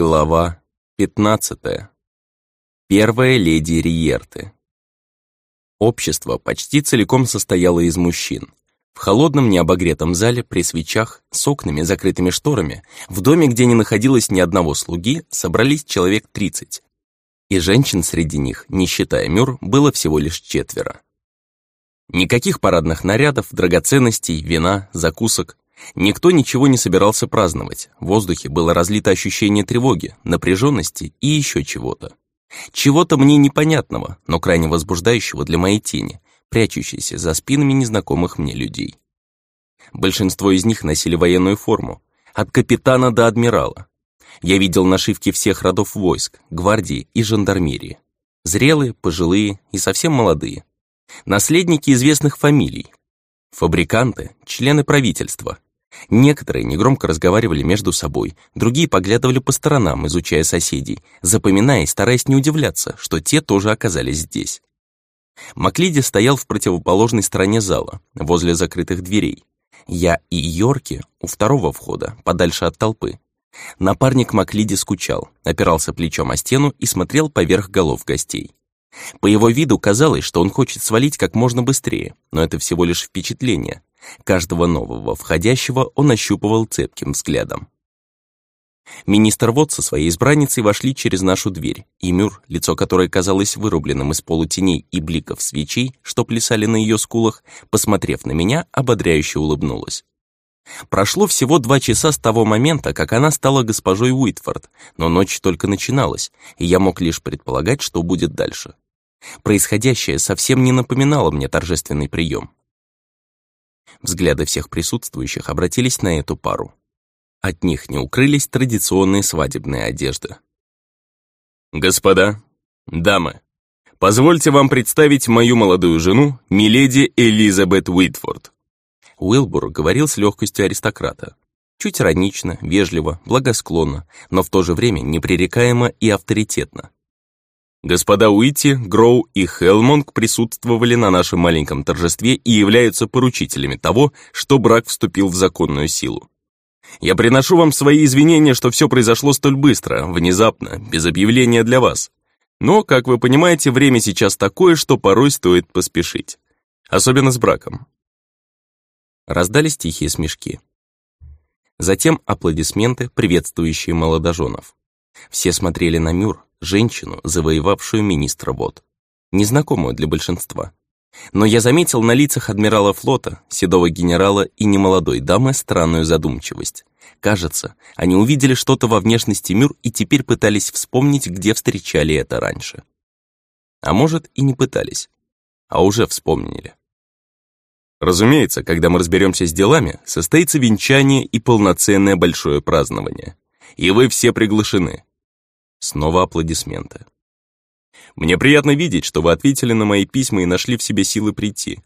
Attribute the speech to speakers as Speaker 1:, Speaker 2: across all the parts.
Speaker 1: Глава 15. Первая леди Риерты. Общество почти целиком состояло из мужчин. В холодном необогретом зале при свечах, с окнами, закрытыми шторами, в доме, где не находилось ни одного слуги, собрались человек 30. И женщин среди них, не считая Мюр, было всего лишь четверо. Никаких парадных нарядов, драгоценностей, вина, закусок. Никто ничего не собирался праздновать. В воздухе было разлито ощущение тревоги, напряженности и еще чего-то. Чего-то мне непонятного, но крайне возбуждающего для моей тени, прячущейся за спинами незнакомых мне людей. Большинство из них носили военную форму, от капитана до адмирала. Я видел нашивки всех родов войск, гвардии и жандармерии. Зрелые, пожилые и совсем молодые. Наследники известных фамилий. Фабриканты, члены правительства, Некоторые негромко разговаривали между собой, другие поглядывали по сторонам, изучая соседей, запоминая и стараясь не удивляться, что те тоже оказались здесь. Маклиди стоял в противоположной стороне зала, возле закрытых дверей. Я и Йорки у второго входа, подальше от толпы. Напарник Маклиди скучал, опирался плечом о стену и смотрел поверх голов гостей. По его виду казалось, что он хочет свалить как можно быстрее, но это всего лишь впечатление, Каждого нового входящего он ощупывал цепким взглядом. Министр Вот со своей избранницей вошли через нашу дверь, и Мюр, лицо которой казалось вырубленным из полутеней и бликов свечей, что плясали на ее скулах, посмотрев на меня, ободряюще улыбнулась. Прошло всего два часа с того момента, как она стала госпожой Уитфорд, но ночь только начиналась, и я мог лишь предполагать, что будет дальше. Происходящее совсем не напоминало мне торжественный прием. Взгляды всех присутствующих обратились на эту пару. От них не укрылись традиционные свадебные одежды. «Господа, дамы, позвольте вам представить мою молодую жену, миледи Элизабет Уитфорд». Уилбур говорил с легкостью аристократа. Чуть иронично, вежливо, благосклонно, но в то же время непререкаемо и авторитетно. Господа Уитти, Гроу и Хелмонг присутствовали на нашем маленьком торжестве и являются поручителями того, что брак вступил в законную силу. Я приношу вам свои извинения, что все произошло столь быстро, внезапно, без объявления для вас. Но, как вы понимаете, время сейчас такое, что порой стоит поспешить. Особенно с браком. Раздались тихие смешки. Затем аплодисменты, приветствующие молодоженов. Все смотрели на Мюр, женщину, завоевавшую министра вод. Незнакомую для большинства. Но я заметил на лицах адмирала флота, седого генерала и немолодой дамы странную задумчивость. Кажется, они увидели что-то во внешности Мюр и теперь пытались вспомнить, где встречали это раньше. А может, и не пытались, а уже вспомнили. Разумеется, когда мы разберемся с делами, состоится венчание и полноценное большое празднование. И вы все приглашены. Снова аплодисменты. Мне приятно видеть, что вы ответили на мои письма и нашли в себе силы прийти.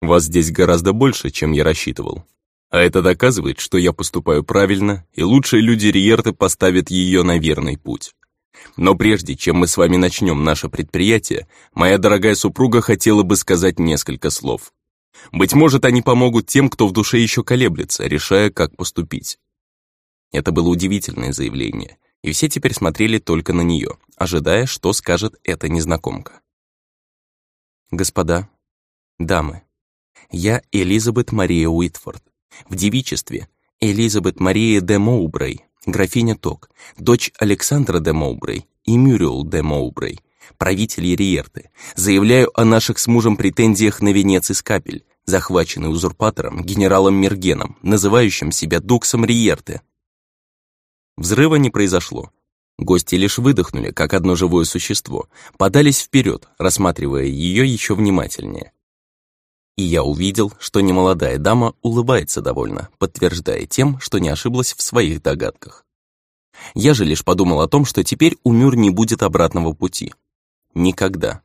Speaker 1: Вас здесь гораздо больше, чем я рассчитывал. А это доказывает, что я поступаю правильно, и лучшие люди Риерты поставят ее на верный путь. Но прежде чем мы с вами начнем наше предприятие, моя дорогая супруга хотела бы сказать несколько слов. Быть может, они помогут тем, кто в душе еще колеблется, решая, как поступить. Это было удивительное заявление, и все теперь смотрели только на нее, ожидая, что скажет эта незнакомка. «Господа, дамы, я Элизабет Мария Уитфорд. В девичестве Элизабет Мария де Моубрей, графиня Ток, дочь Александра де Моубрей и Мюрриел де Моубрей, правитель Риерты. Заявляю о наших с мужем претензиях на венец из капель, захваченный узурпатором генералом Мергеном, называющим себя Дуксом Риерты, Взрыва не произошло. Гости лишь выдохнули, как одно живое существо, подались вперед, рассматривая ее еще внимательнее. И я увидел, что немолодая дама улыбается довольно, подтверждая тем, что не ошиблась в своих догадках. Я же лишь подумал о том, что теперь у Мюр не будет обратного пути. Никогда.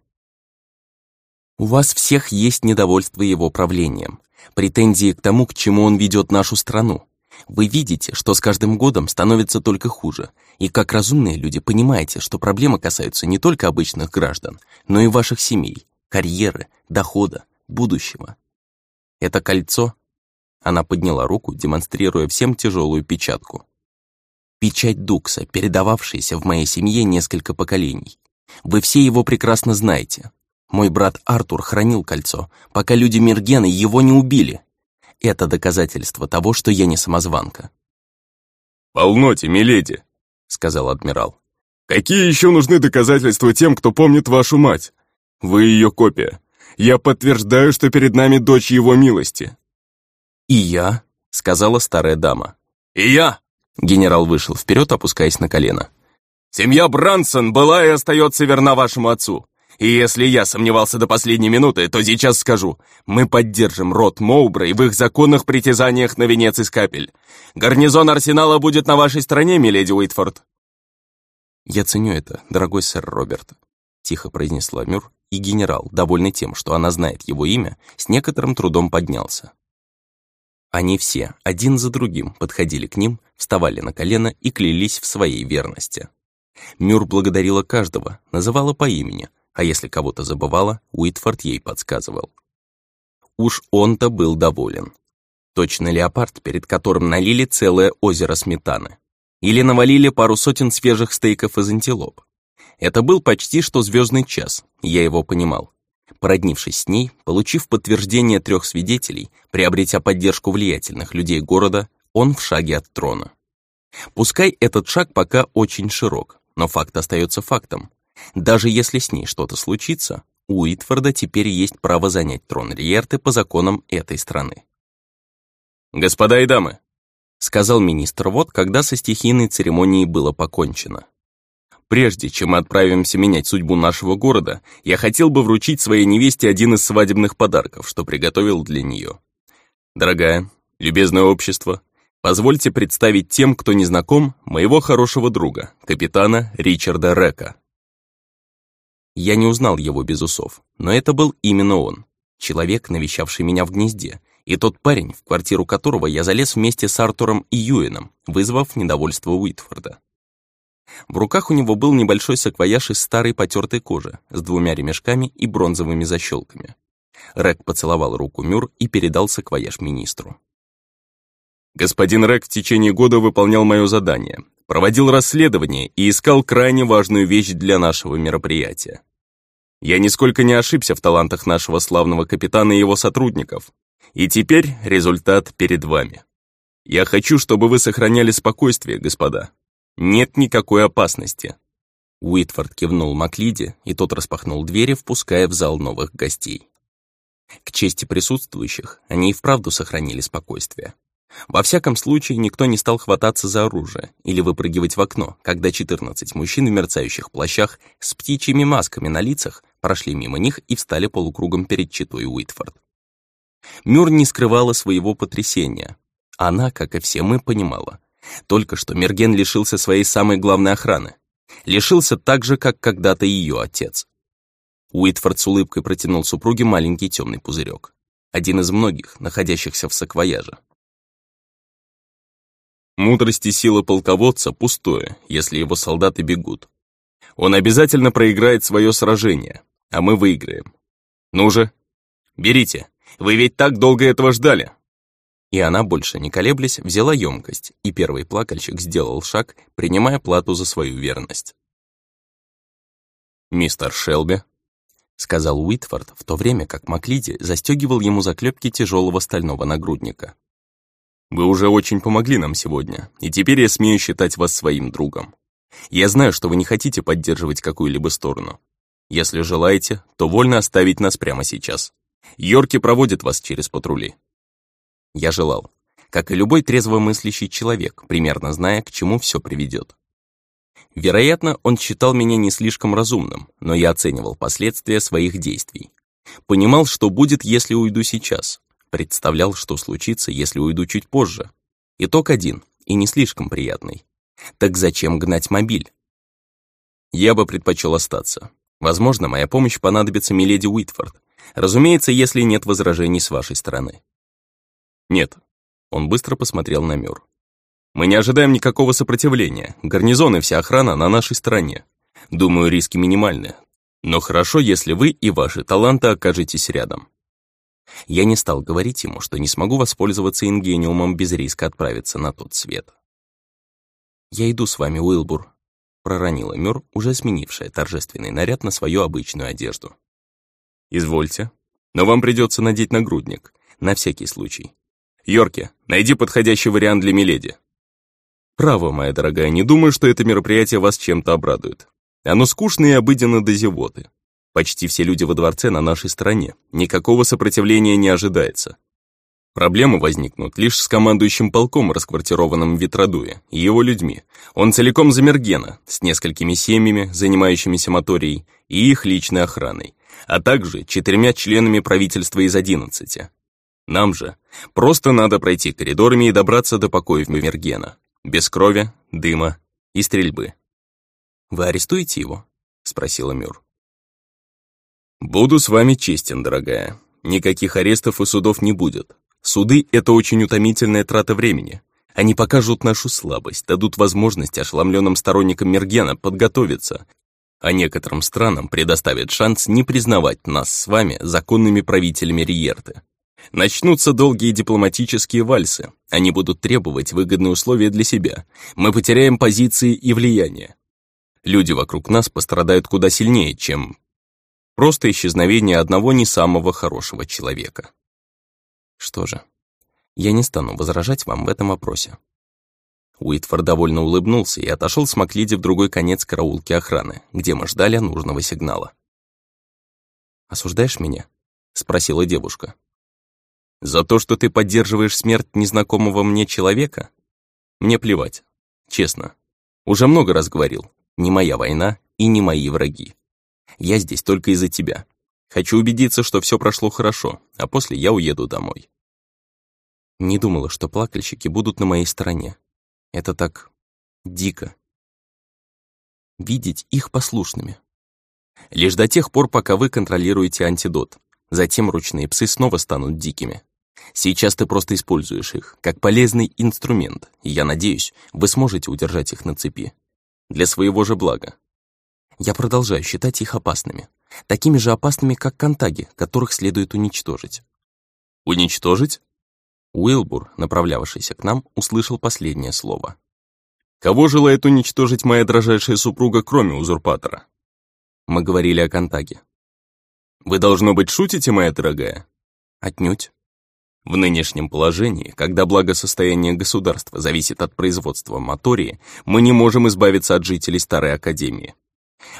Speaker 1: У вас всех есть недовольство его правлением, претензии к тому, к чему он ведет нашу страну. Вы видите, что с каждым годом становится только хуже, и как разумные люди понимаете, что проблемы касаются не только обычных граждан, но и ваших семей, карьеры, дохода, будущего. Это кольцо? Она подняла руку, демонстрируя всем тяжелую печатку. Печать Дукса, передававшаяся в моей семье несколько поколений. Вы все его прекрасно знаете. Мой брат Артур хранил кольцо, пока люди Мергена его не убили. Это доказательство того, что я не самозванка.
Speaker 2: «Полноте, миледи», — сказал адмирал. «Какие еще нужны доказательства тем, кто помнит вашу мать? Вы ее копия. Я подтверждаю, что перед нами дочь его милости».
Speaker 1: «И я», — сказала старая дама.
Speaker 2: «И я», —
Speaker 1: генерал вышел вперед, опускаясь на колено.
Speaker 2: «Семья Брансон была и остается верна вашему отцу. И если я сомневался до последней минуты, то сейчас скажу. Мы поддержим род Моубрей в их законных притязаниях на венец из капель. Гарнизон Арсенала будет на вашей стороне, миледи Уитфорд».
Speaker 1: «Я ценю это, дорогой сэр Роберт», — тихо произнесла Мюр, и генерал, довольный тем, что она знает его имя, с некоторым трудом поднялся. Они все, один за другим, подходили к ним, вставали на колено и клялись в своей верности. Мюр благодарила каждого, называла по имени, а если кого-то забывала, Уитфорд ей подсказывал. Уж он-то был доволен. Точно леопард, перед которым налили целое озеро сметаны. Или навалили пару сотен свежих стейков из антилоп. Это был почти что звездный час, я его понимал. Породнившись с ней, получив подтверждение трех свидетелей, приобретя поддержку влиятельных людей города, он в шаге от трона. Пускай этот шаг пока очень широк, но факт остается фактом. Даже если с ней что-то случится, у Итфорда теперь есть право занять трон Риерты по законам этой страны.
Speaker 2: «Господа и дамы», — сказал министр Вот, когда со стихийной церемонией было покончено. «Прежде чем мы отправимся менять судьбу нашего города, я хотел бы вручить своей невесте один из свадебных подарков, что приготовил для нее. Дорогая, любезное общество, позвольте представить тем, кто не знаком, моего хорошего друга, капитана Ричарда Река».
Speaker 1: Я не узнал его без усов, но это был именно он, человек, навещавший меня в гнезде, и тот парень, в квартиру которого я залез вместе с Артуром и Юином, вызвав недовольство Уитфорда. В руках у него был небольшой саквояж из старой потертой кожи с двумя ремешками и бронзовыми защелками. Рек поцеловал руку Мюр и передал саквояж министру.
Speaker 2: «Господин Рек в течение года выполнял мое задание, проводил расследование и искал крайне важную вещь для нашего мероприятия. Я нисколько не ошибся в талантах нашего славного капитана и его сотрудников. И теперь результат перед вами. Я хочу, чтобы вы сохраняли спокойствие, господа. Нет никакой опасности».
Speaker 1: Уитфорд кивнул Маклиде, и тот распахнул двери, впуская в зал новых гостей. К чести присутствующих, они и вправду сохранили спокойствие. Во всяком случае, никто не стал хвататься за оружие или выпрыгивать в окно, когда 14 мужчин в мерцающих плащах с птичьими масками на лицах прошли мимо них и встали полукругом перед читой Уитфорд. Мюр не скрывала своего потрясения. Она, как и все мы, понимала. Только что Мерген лишился своей самой главной охраны. Лишился так же, как когда-то ее отец. Уитфорд с улыбкой протянул супруге маленький темный пузырек. Один из многих, находящихся в саквояже.
Speaker 2: Мудрость и сила полководца пустое, если его солдаты бегут. Он обязательно проиграет свое сражение, а мы выиграем. Ну же, берите, вы ведь так долго этого ждали.
Speaker 1: И она, больше не колеблясь, взяла емкость, и первый плакальщик сделал шаг, принимая плату за свою верность.
Speaker 2: «Мистер Шелби», — сказал Уитфорд, в то время как Маклиди застегивал ему заклепки тяжелого стального нагрудника. Вы уже очень помогли нам сегодня, и теперь я смею считать вас своим другом. Я знаю, что вы не хотите поддерживать какую-либо сторону. Если желаете, то вольно оставить нас прямо сейчас. Йорки проводит вас через патрули.
Speaker 1: Я желал, как и любой трезвомыслящий человек, примерно зная, к чему все приведет. Вероятно, он считал меня не слишком разумным, но я оценивал последствия своих действий. Понимал, что будет, если уйду сейчас, Представлял, что случится, если уйду чуть позже. Итог один, и не слишком приятный. Так зачем гнать мобиль? Я бы предпочел остаться. Возможно, моя помощь понадобится миледи Уитфорд. Разумеется, если нет возражений с вашей стороны.
Speaker 2: Нет. Он быстро посмотрел на Мюр. Мы не ожидаем никакого сопротивления. Гарнизон и вся охрана на нашей стороне. Думаю, риски минимальны. Но хорошо, если вы и ваши таланты окажетесь рядом.
Speaker 1: Я не стал говорить ему, что не смогу воспользоваться ингениумом без риска отправиться на тот свет. «Я иду с вами, Уилбур», — проронила Мюр, уже сменившая торжественный наряд на свою обычную одежду.
Speaker 2: «Извольте. Но вам придется надеть нагрудник, на всякий случай. Йорки, найди подходящий вариант для Миледи». «Право, моя дорогая, не думаю, что это мероприятие вас чем-то обрадует. Оно скучно и обыденно до зевоты. Почти все люди во дворце на нашей стороне. Никакого сопротивления не ожидается. Проблемы возникнут лишь с командующим полком, расквартированным в Ветродуе, и его людьми. Он целиком за Мергена, с несколькими семьями, занимающимися моторией, и их личной охраной, а также четырьмя членами правительства из одиннадцати. Нам же просто надо пройти коридорами и добраться до покоев Мергена, без крови, дыма и стрельбы.
Speaker 1: «Вы арестуете его?» — спросила Мюр.
Speaker 2: «Буду с вами честен, дорогая. Никаких арестов и судов не будет. Суды — это очень утомительная трата времени. Они покажут нашу слабость, дадут возможность ошеломленным сторонникам Мергена подготовиться, а некоторым странам предоставят шанс не признавать нас с вами законными правителями Риерты. Начнутся долгие дипломатические вальсы. Они будут требовать выгодные условия для себя. Мы потеряем позиции и влияние. Люди вокруг нас пострадают куда сильнее, чем Просто исчезновение одного не самого хорошего человека.
Speaker 1: Что же, я не стану возражать вам в этом вопросе. Уитфорд довольно улыбнулся и отошел с Маклиди в другой конец караулки охраны, где мы ждали нужного сигнала. «Осуждаешь меня?» — спросила девушка.
Speaker 2: «За то, что ты поддерживаешь смерть незнакомого мне человека? Мне плевать, честно. Уже много раз говорил, не моя война и не мои враги. Я здесь только из-за тебя. Хочу убедиться, что все прошло хорошо, а после я уеду домой.
Speaker 1: Не думала, что плакальщики будут на моей стороне. Это так дико. Видеть их послушными. Лишь до тех пор, пока вы контролируете антидот. Затем ручные псы снова станут дикими. Сейчас ты просто используешь их, как полезный инструмент, и я надеюсь, вы сможете удержать их на цепи. Для своего же блага. Я продолжаю считать их опасными. Такими же опасными, как контаги, которых следует уничтожить.
Speaker 2: Уничтожить?
Speaker 1: Уилбур, направлявшийся к нам, услышал последнее слово.
Speaker 2: «Кого желает уничтожить моя дрожайшая супруга, кроме узурпатора?»
Speaker 1: Мы говорили о Контаге.
Speaker 2: «Вы, должно быть, шутите, моя дорогая?»
Speaker 1: «Отнюдь».
Speaker 2: В нынешнем положении, когда благосостояние государства зависит от производства мотории, мы не можем избавиться от жителей Старой Академии.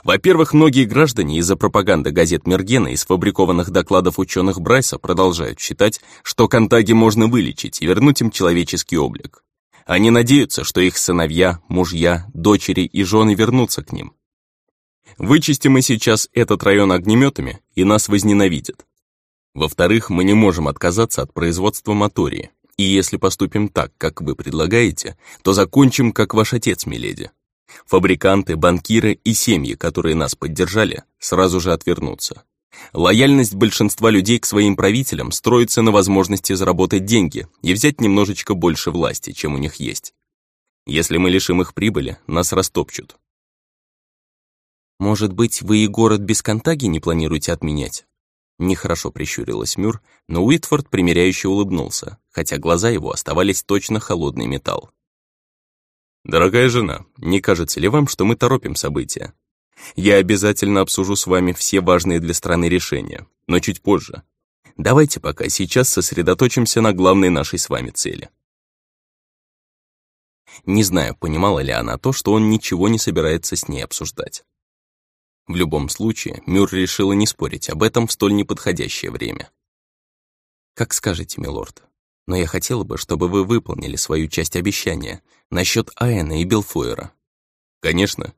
Speaker 2: Во-первых, многие граждане из-за пропаганды газет Мергена и сфабрикованных докладов ученых Брайса продолжают считать, что Контаги можно вылечить и вернуть им человеческий облик. Они надеются, что их сыновья, мужья, дочери и жены вернутся к ним. Вычистим мы сейчас этот район огнеметами, и нас возненавидят. Во-вторых, мы не можем отказаться от производства мотории, и если поступим так, как вы предлагаете, то закончим, как ваш отец, миледи. Фабриканты, банкиры и семьи, которые нас поддержали, сразу же отвернутся. Лояльность большинства людей к своим правителям строится на возможности заработать деньги и взять немножечко больше власти, чем у них есть. Если мы лишим их прибыли, нас растопчут.
Speaker 1: «Может быть, вы и город без Контаги не планируете отменять?» Нехорошо прищурилась Мюр, но Уитфорд примиряюще улыбнулся, хотя глаза его оставались точно холодный металл.
Speaker 2: «Дорогая жена, не кажется ли вам, что мы торопим события? Я обязательно обсужу с вами все важные для страны решения, но чуть позже. Давайте пока сейчас сосредоточимся на главной нашей с вами цели».
Speaker 1: Не знаю, понимала ли она то, что он ничего не собирается с ней обсуждать. В любом случае, Мюр решила не спорить об этом в столь неподходящее время. «Как скажете, милорд», но я хотела бы, чтобы вы выполнили свою часть обещания насчет Аэна и Белфуэра.
Speaker 2: Конечно.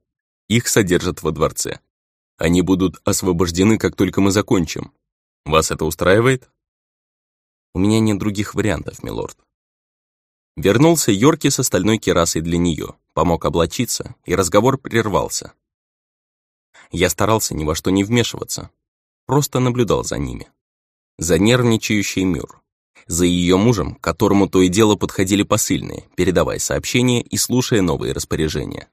Speaker 2: Их содержат во дворце. Они будут освобождены, как только мы закончим. Вас это устраивает?
Speaker 1: У меня нет других вариантов, милорд. Вернулся Йорки с остальной керасой для нее, помог облачиться, и разговор прервался. Я старался ни во что не вмешиваться, просто наблюдал за ними. За нервничающий Мюр, за ее мужем, которому то и дело подходили посыльные, передавая сообщения и слушая новые распоряжения.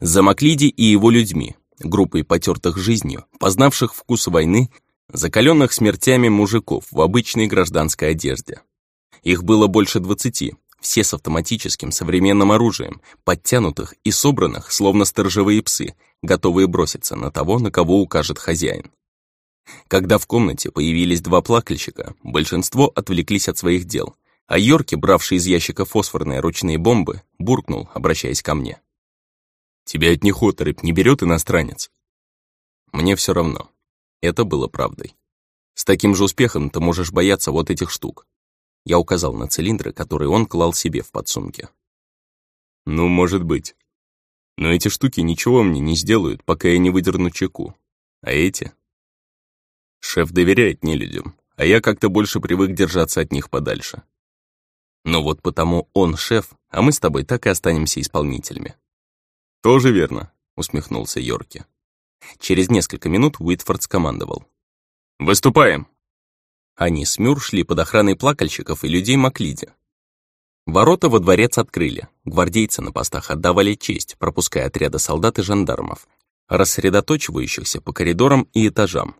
Speaker 1: За Маклиди и его людьми, группой потертых жизнью, познавших вкус войны, закаленных смертями мужиков в обычной гражданской одежде. Их было больше двадцати, все с автоматическим современным оружием, подтянутых и собранных, словно сторожевые псы, готовые броситься на того, на кого укажет хозяин. Когда в комнате появились два плакальщика, большинство отвлеклись от своих дел, а Йорки, бравший из ящика фосфорные ручные бомбы, буркнул, обращаясь ко мне. «Тебя от них оторопь не берет иностранец?» Мне все равно. Это было правдой. С таким же успехом ты можешь бояться вот этих штук. Я указал на цилиндры, которые он клал себе в подсумке. Ну, может быть. Но эти штуки ничего мне не сделают, пока я не выдерну чеку. А эти? Шеф доверяет нелюдям, а я как-то больше привык держаться от них подальше. Ну вот потому он шеф, а мы с тобой так и останемся исполнителями. Тоже верно, усмехнулся Йорки. Через несколько минут Уитфорд скомандовал. «Выступаем!» Они с Мюр шли под охраной плакальщиков и людей Маклиди. Ворота во дворец открыли. Гвардейцы на постах отдавали честь, пропуская отряды солдат и жандармов, рассредоточивающихся по коридорам и этажам.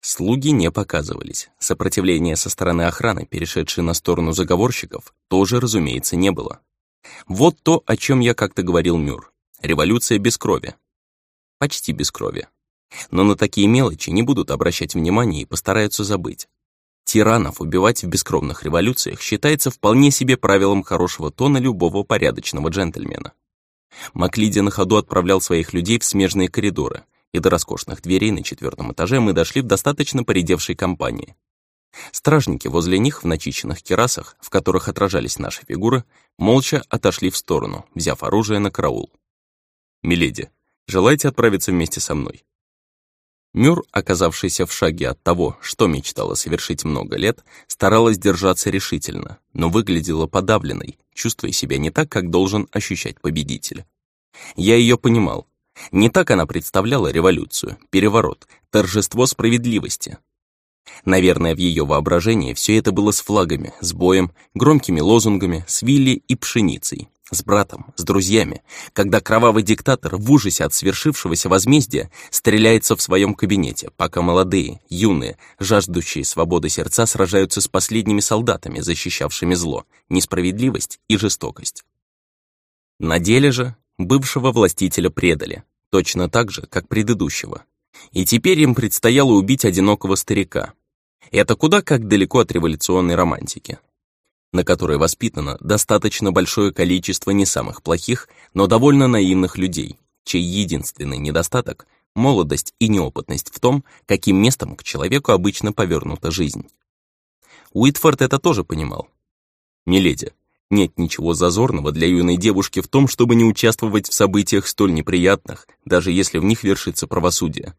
Speaker 1: Слуги не показывались. Сопротивления со стороны охраны, перешедшей на сторону заговорщиков, тоже, разумеется, не было. Вот то, о чем я как-то говорил Мюр. Революция без крови. Почти без крови. Но на такие мелочи не будут обращать внимания и постараются забыть. Тиранов убивать в бескровных революциях считается вполне себе правилом хорошего тона любого порядочного джентльмена. Маклиди на ходу отправлял своих людей в смежные коридоры, и до роскошных дверей на четвертом этаже мы дошли в достаточно поредевшей компании. Стражники возле них в начищенных керасах, в которых отражались наши фигуры, молча отошли в сторону, взяв оружие на караул. «Миледи, желаете отправиться вместе со мной?» Мюр, оказавшийся в шаге от того, что мечтала совершить много лет, старалась держаться решительно, но выглядела подавленной, чувствуя себя не так, как должен ощущать победитель. Я ее понимал. Не так она представляла революцию, переворот, торжество справедливости. Наверное, в ее воображении все это было с флагами, с боем, громкими лозунгами, с вилли и пшеницей, с братом, с друзьями, когда кровавый диктатор в ужасе от свершившегося возмездия стреляется в своем кабинете, пока молодые, юные, жаждущие свободы сердца сражаются с последними солдатами, защищавшими зло, несправедливость и жестокость. На деле же бывшего властителя предали, точно так же, как предыдущего. И теперь им предстояло убить одинокого старика. Это куда как далеко от революционной романтики на которой воспитано достаточно большое количество не самых плохих, но довольно наивных людей, чей единственный недостаток — молодость и неопытность в том, каким местом к человеку обычно повернута жизнь. Уитфорд это тоже понимал. «Миледи, нет ничего зазорного для юной девушки в том, чтобы не участвовать в событиях столь неприятных, даже если в них вершится правосудие».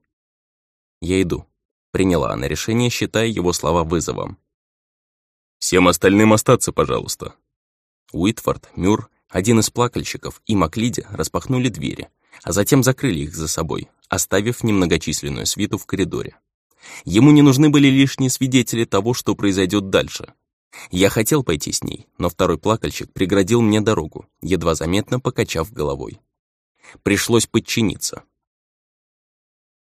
Speaker 1: «Я иду», — приняла она решение, считая его слова вызовом. Всем остальным остаться, пожалуйста». Уитфорд, Мюр, один из плакальщиков и Маклиди распахнули двери, а затем закрыли их за собой, оставив немногочисленную свиту в коридоре. Ему не нужны были лишние свидетели того, что произойдет дальше. Я хотел пойти с ней, но второй плакальщик преградил мне дорогу, едва заметно покачав головой. Пришлось подчиниться.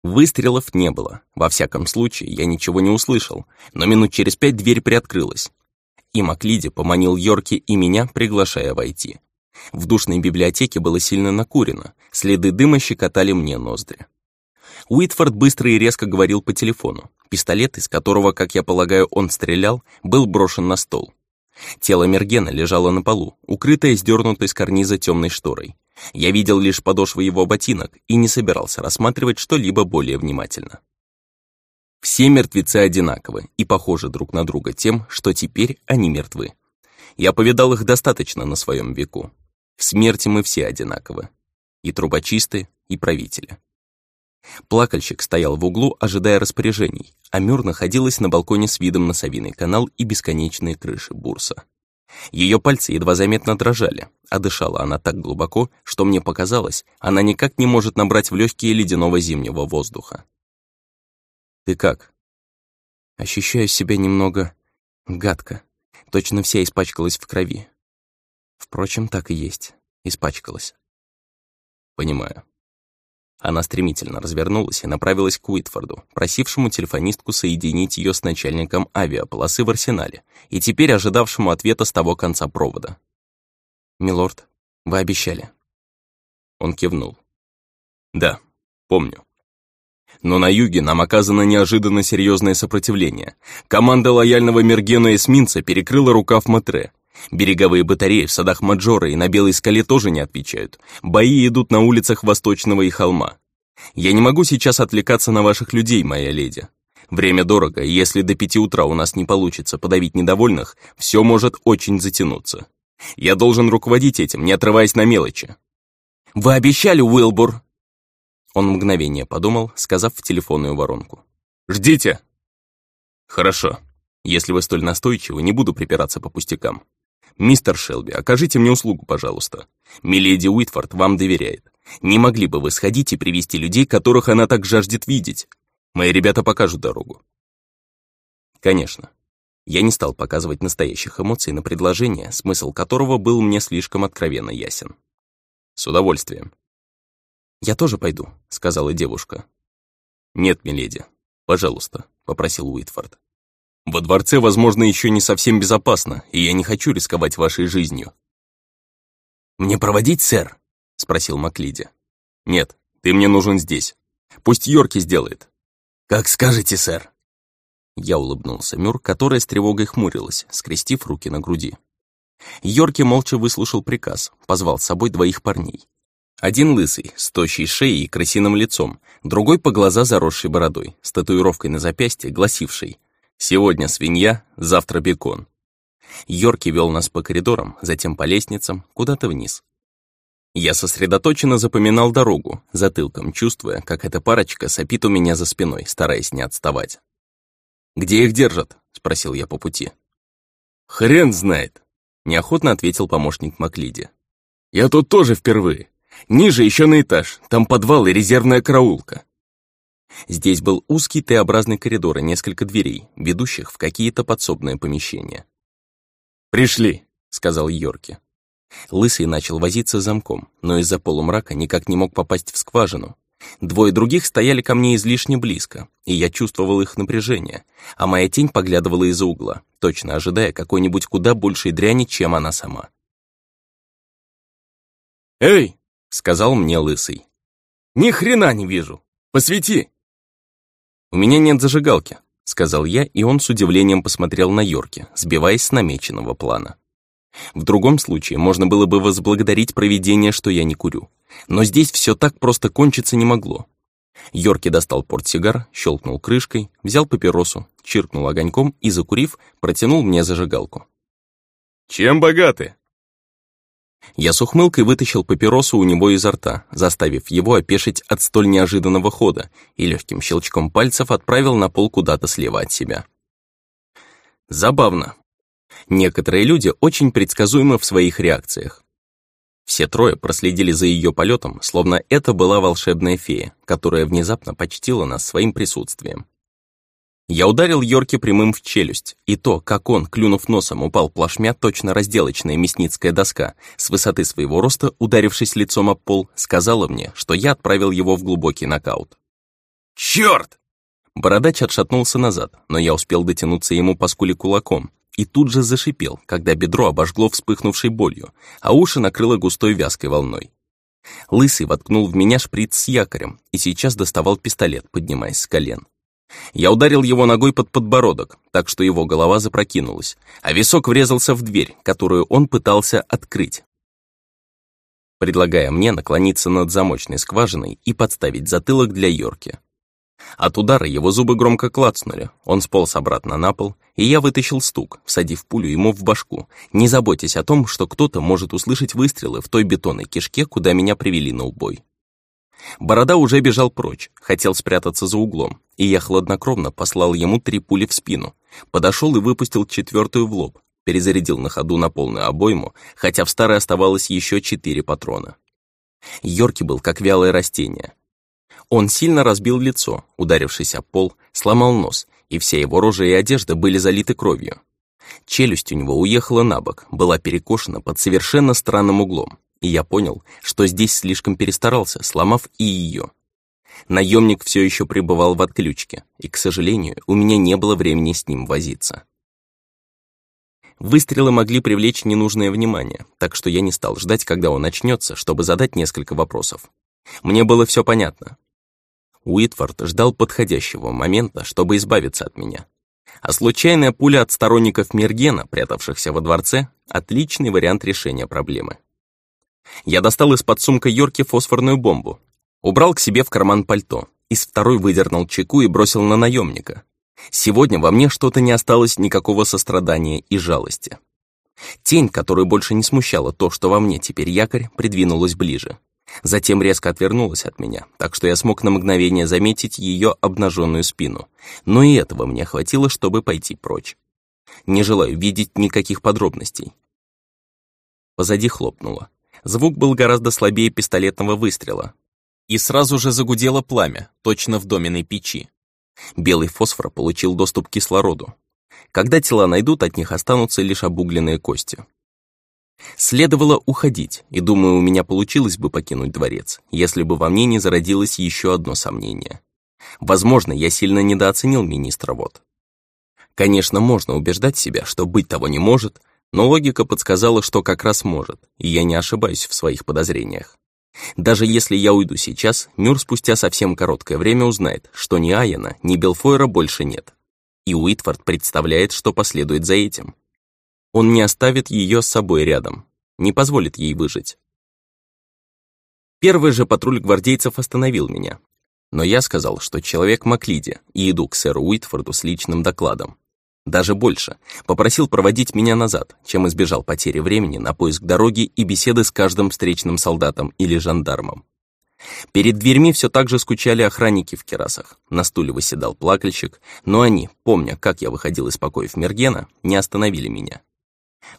Speaker 1: Выстрелов не было. Во всяком случае, я ничего не услышал, но минут через пять дверь приоткрылась и Маклиди поманил Йорки и меня, приглашая войти. В душной библиотеке было сильно накурено, следы дыма щекотали мне ноздри. Уитфорд быстро и резко говорил по телефону. Пистолет, из которого, как я полагаю, он стрелял, был брошен на стол. Тело Мергена лежало на полу, укрытое сдернутой с карниза темной шторой. Я видел лишь подошвы его ботинок и не собирался рассматривать что-либо более внимательно. Все мертвецы одинаковы и похожи друг на друга тем, что теперь они мертвы. Я повидал их достаточно на своем веку. В смерти мы все одинаковы. И трубочисты, и правители. Плакальщик стоял в углу, ожидая распоряжений, а Мюр находилась на балконе с видом на Савиный канал и бесконечные крыши бурса. Ее пальцы едва заметно дрожали, а дышала она так глубоко, что мне показалось, она никак не может набрать в легкие ледяного зимнего воздуха. Ты как? Ощущаю себя немного гадко. Точно вся испачкалась в крови. Впрочем, так и есть. Испачкалась. Понимаю. Она стремительно развернулась и направилась к Уитфорду, просившему телефонистку соединить ее с начальником авиаполосы в арсенале и теперь ожидавшему ответа с того конца провода. «Милорд, вы обещали».
Speaker 2: Он кивнул. «Да, помню. Но на юге нам оказано неожиданно серьезное сопротивление. Команда лояльного Мергена эсминца перекрыла рукав Матре. Береговые батареи в садах Маджора и на Белой скале тоже не отвечают. Бои идут на улицах Восточного и Холма. Я не могу сейчас отвлекаться на ваших людей, моя леди. Время дорого, и если до пяти утра у нас не получится подавить недовольных, все может очень затянуться. Я должен руководить этим, не отрываясь на мелочи.
Speaker 1: «Вы обещали, Уилбур!» Он мгновение подумал, сказав в телефонную воронку.
Speaker 2: «Ждите!» «Хорошо. Если вы столь настойчивы, не буду припираться по пустякам. Мистер Шелби, окажите мне услугу, пожалуйста. Миледи Уитфорд вам доверяет. Не могли бы вы сходить и привести людей, которых она так жаждет видеть? Мои ребята покажут дорогу». Конечно. Я не стал показывать настоящих эмоций на предложение, смысл которого был мне слишком откровенно ясен. С удовольствием.
Speaker 1: «Я тоже пойду», — сказала девушка.
Speaker 2: «Нет, миледи, пожалуйста», — попросил Уитфорд. «Во дворце, возможно, еще не совсем безопасно, и я не хочу рисковать вашей жизнью».
Speaker 1: «Мне проводить, сэр?» — спросил Маклиди.
Speaker 2: «Нет, ты мне нужен здесь. Пусть Йорки сделает».
Speaker 1: «Как скажете, сэр».
Speaker 2: Я улыбнулся Мюр, которая с тревогой хмурилась, скрестив руки на груди. Йорки молча выслушал приказ, позвал с собой двоих парней. Один лысый, с тощей шеей и крысиным лицом, другой по глаза заросшей бородой, с татуировкой на запястье, гласившей «Сегодня свинья, завтра бекон». Йорки вел нас по коридорам, затем по лестницам, куда-то вниз. Я сосредоточенно запоминал дорогу, затылком чувствуя, как эта парочка сопит у меня за спиной, стараясь не отставать. «Где их держат?» — спросил я по пути.
Speaker 3: «Хрен знает», —
Speaker 2: неохотно ответил помощник Маклиди.
Speaker 3: «Я тут тоже впервые. Ниже еще на этаж, там подвал и резервная караулка.
Speaker 2: Здесь был узкий Т-образный коридор и несколько дверей, ведущих в какие-то подсобные помещения.
Speaker 3: «Пришли», —
Speaker 2: сказал Йорки. Лысый начал возиться замком, но из-за полумрака никак не мог попасть в скважину. Двое других стояли ко мне излишне близко, и я чувствовал их напряжение, а моя тень поглядывала из-за угла, точно ожидая какой-нибудь куда большей дряни, чем она сама.
Speaker 3: «Эй, —
Speaker 2: сказал мне Лысый.
Speaker 3: «Ни хрена не вижу! Посвети!»
Speaker 2: «У меня нет зажигалки», — сказал я, и он с удивлением посмотрел на Йорки, сбиваясь с намеченного плана. В другом случае можно было бы возблагодарить провидение, что я не курю. Но здесь все так просто кончиться не могло. Йорки достал портсигар, щелкнул крышкой, взял папиросу, чиркнул огоньком и, закурив, протянул мне зажигалку.
Speaker 3: «Чем богаты?»
Speaker 2: Я с ухмылкой вытащил папиросу у него изо рта, заставив его опешить от столь неожиданного хода, и легким щелчком пальцев отправил на пол куда-то слева от себя. Забавно. Некоторые люди очень предсказуемы в своих реакциях. Все трое проследили за ее полетом, словно это была волшебная фея, которая внезапно почтила нас своим присутствием. Я ударил Йорки прямым в челюсть, и то, как он, клюнув носом, упал плашмя, точно разделочная мясницкая доска, с высоты своего роста, ударившись лицом об пол, сказала мне, что я отправил его в глубокий нокаут.
Speaker 3: «Чёрт!»
Speaker 2: Бородач отшатнулся назад, но я успел дотянуться ему по скуле кулаком, и тут же зашипел, когда бедро обожгло вспыхнувшей болью, а уши накрыло густой вязкой волной. Лысый воткнул в меня шприц с якорем и сейчас доставал пистолет, поднимаясь с колен. Я ударил его ногой под подбородок, так что его голова запрокинулась, а висок врезался в дверь, которую он пытался открыть, предлагая мне наклониться над замочной скважиной и подставить затылок для Йорки. От удара его зубы громко клацнули, он сполз обратно на пол, и я вытащил стук, всадив пулю ему в башку, не заботясь о том, что кто-то может услышать выстрелы в той бетонной кишке, куда меня привели на убой. Борода уже бежал прочь, хотел спрятаться за углом, и я хладнокровно послал ему три пули в спину. Подошел и выпустил четвертую в лоб, перезарядил на ходу на полную обойму, хотя в старой оставалось еще четыре патрона. Йорки был как вялое растение. Он сильно разбил лицо, ударившись о пол, сломал нос, и вся его рожа и одежда были залиты кровью. Челюсть у него уехала на бок, была перекошена под совершенно странным углом и я понял, что здесь слишком перестарался, сломав и ее. Наемник все еще пребывал в отключке, и, к сожалению, у меня не было времени с ним возиться.
Speaker 1: Выстрелы могли привлечь ненужное внимание, так что я не стал ждать, когда он начнется, чтобы задать несколько вопросов. Мне было все понятно. Уитфорд ждал подходящего момента, чтобы избавиться от меня. А случайная пуля от сторонников Мергена, прятавшихся во дворце, отличный вариант решения проблемы. Я достал из-под сумка Йорки фосфорную бомбу, убрал к себе в карман пальто, из второй выдернул чеку и бросил на наемника. Сегодня во мне что-то не осталось никакого сострадания и жалости. Тень, которую больше не смущала то, что во мне теперь якорь, придвинулась ближе. Затем резко отвернулась от меня, так что я смог на мгновение заметить ее обнаженную спину. Но и этого мне хватило, чтобы пойти прочь. Не желаю видеть никаких подробностей. Позади хлопнуло. Звук был гораздо слабее пистолетного выстрела. И сразу же загудело пламя, точно в доменной печи. Белый фосфор получил доступ к кислороду. Когда тела найдут, от них останутся лишь обугленные кости. Следовало уходить, и думаю, у меня получилось бы покинуть дворец, если бы во мне не зародилось еще одно сомнение. Возможно, я сильно недооценил министра Вот. Конечно, можно убеждать себя, что быть того не может, но логика подсказала, что как раз может, и я не ошибаюсь в своих подозрениях. Даже если я уйду сейчас, Мюр спустя совсем короткое время узнает, что ни Аяна, ни Белфойра больше нет. И Уитфорд представляет, что последует за этим. Он не оставит ее с собой рядом, не позволит ей выжить. Первый же патруль гвардейцев остановил меня. Но я сказал, что человек Маклиди, и иду к сэру Уитфорду с личным докладом. Даже больше, попросил проводить меня назад, чем избежал потери времени на поиск дороги и беседы с каждым встречным солдатом или жандармом. Перед дверьми все так же скучали охранники в керасах. На стуле выседал плакальщик, но они, помня, как я выходил из покоев Мергена, не остановили меня.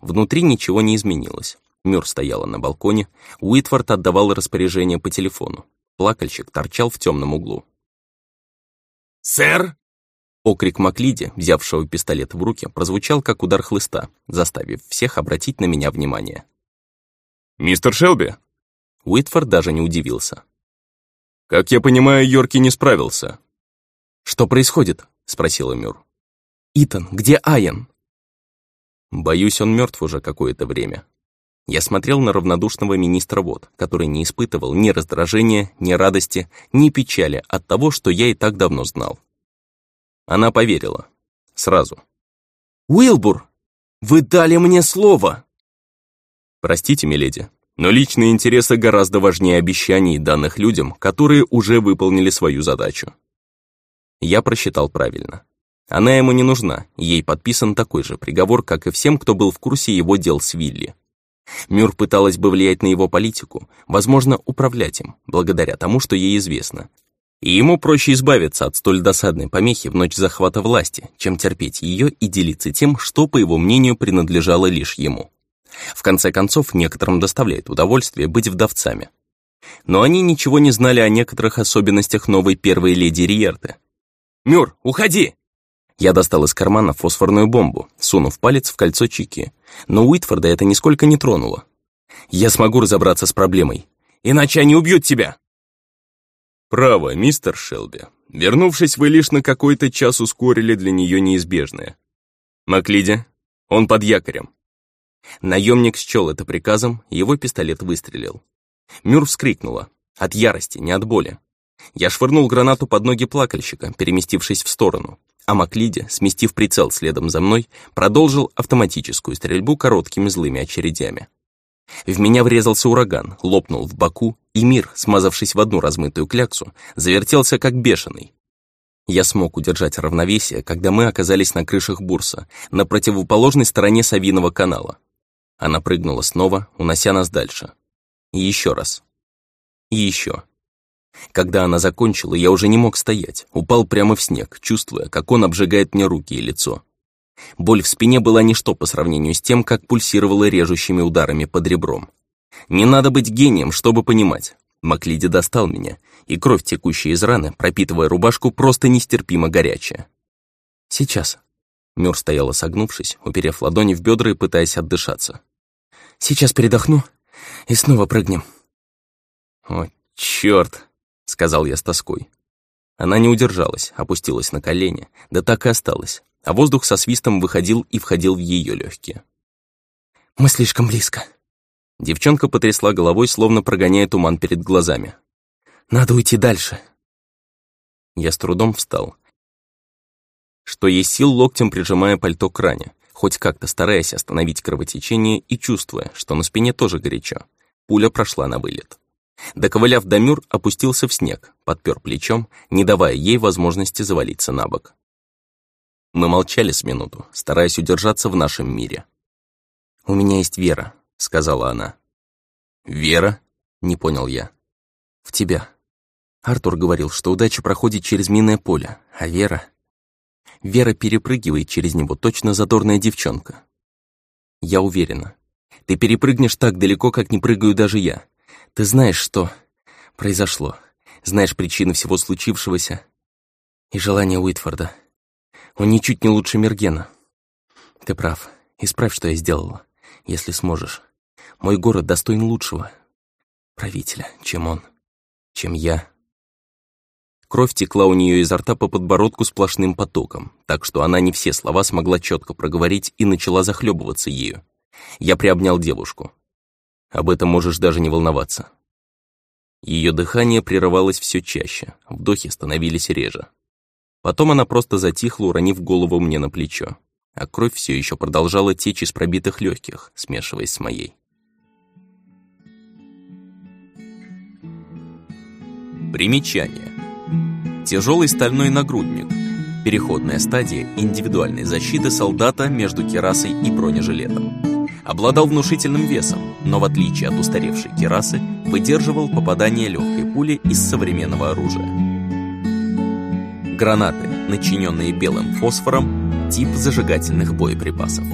Speaker 1: Внутри ничего не изменилось. Мюр стояла на балконе, Уитфорд отдавал распоряжение по телефону. Плакальщик торчал в темном углу.
Speaker 3: «Сэр!»
Speaker 1: Окрик Маклиди, взявшего пистолет в руки, прозвучал как удар хлыста, заставив всех обратить на меня внимание.
Speaker 3: «Мистер Шелби?»
Speaker 1: Уитфорд даже не удивился.
Speaker 3: «Как я понимаю, Йорки не справился».
Speaker 1: «Что происходит?» — спросила Мюр. «Итан, где Айен?» Боюсь, он мертв уже какое-то время. Я смотрел на равнодушного министра Вод, который не испытывал ни раздражения, ни радости, ни печали от того, что я и так давно знал. Она поверила. Сразу. «Уилбур, вы дали мне слово!» «Простите, миледи, но личные интересы гораздо важнее обещаний, данных людям, которые уже выполнили свою задачу». Я просчитал правильно. Она ему не нужна, ей подписан такой же приговор, как и всем, кто был в курсе его дел с Вилли. Мюр пыталась бы влиять на его политику, возможно, управлять им, благодаря тому, что ей известно. И ему проще избавиться от столь досадной помехи в ночь захвата власти, чем терпеть ее и делиться тем, что, по его мнению, принадлежало лишь ему. В конце концов, некоторым доставляет удовольствие быть вдовцами. Но они ничего не знали о некоторых особенностях новой первой леди Риерты. «Мюр, уходи!» Я достал из кармана фосфорную бомбу, сунув палец в кольцо Чики. Но Уитфорда это нисколько не тронуло. «Я смогу разобраться с проблемой. Иначе они убьют тебя!»
Speaker 3: «Право, мистер Шелби. Вернувшись, вы лишь на какой-то час ускорили для нее неизбежное. Маклиди, он под якорем».
Speaker 1: Наемник счел это приказом, его пистолет выстрелил. Мюр вскрикнула. От ярости, не от боли. Я швырнул гранату под ноги плакальщика, переместившись в сторону а Маклиди, сместив прицел следом за мной, продолжил автоматическую стрельбу короткими злыми очередями. В меня врезался ураган, лопнул в боку, и мир, смазавшись в одну размытую кляксу, завертелся как бешеный. Я смог удержать равновесие, когда мы оказались на крышах бурса, на противоположной стороне Савиного канала. Она прыгнула снова, унося нас дальше. И еще раз. И еще. Когда она закончила, я уже не мог стоять, упал прямо в снег, чувствуя, как он обжигает мне руки и лицо. Боль в спине была ничто по сравнению с тем, как пульсировала режущими ударами под ребром. Не надо быть гением, чтобы понимать. Маклиди достал меня, и кровь, текущая из раны, пропитывая рубашку, просто нестерпимо горячая. «Сейчас». Мюр стояла согнувшись, уперев ладони в бедра и пытаясь отдышаться. «Сейчас передохну и снова прыгнем». «О, чёрт!» — сказал я с тоской. Она не удержалась, опустилась на колени, да так и осталась, а воздух со свистом выходил и входил в ее легкие. Мы слишком близко.
Speaker 2: Девчонка потрясла головой, словно прогоняя туман перед глазами.
Speaker 1: Надо уйти дальше.
Speaker 2: Я с трудом встал. Что есть сил, локтем прижимая пальто к ране, хоть как-то стараясь остановить кровотечение и чувствуя, что на спине тоже горячо. Пуля прошла на вылет. Доковыляв до Мюр, опустился в снег, подпер плечом, не давая ей возможности завалиться на бок. Мы молчали с минуту, стараясь удержаться в нашем мире.
Speaker 1: «У меня есть вера», — сказала она.
Speaker 2: «Вера?»
Speaker 1: — не понял я. «В тебя. Артур говорил, что удача проходит через минное поле, а вера... Вера перепрыгивает через него, точно задорная девчонка. Я уверена. Ты перепрыгнешь так далеко, как не прыгаю даже я. Ты знаешь, что произошло. Знаешь причины всего случившегося. И желание Уитфорда. Он ничуть не лучше Мергена. Ты прав. Исправь, что я сделала, если сможешь. Мой город достоин лучшего правителя, чем он, чем я. Кровь текла у нее изо рта по подбородку сплошным потоком, так что она не все слова смогла четко проговорить и начала захлебываться ею. Я приобнял девушку. Об этом можешь даже не волноваться. Ее дыхание прерывалось все чаще, вдохи становились реже. Потом она просто затихла, уронив голову мне на плечо, а кровь все еще продолжала течь из пробитых легких, смешиваясь с моей. Примечание. Тяжелый стальной нагрудник. Переходная стадия индивидуальной защиты солдата между керасой и бронежилетом. Обладал внушительным весом, но в отличие от устаревшей керасы, выдерживал попадание легкой пули из современного оружия. Гранаты, начиненные белым фосфором, тип зажигательных боеприпасов.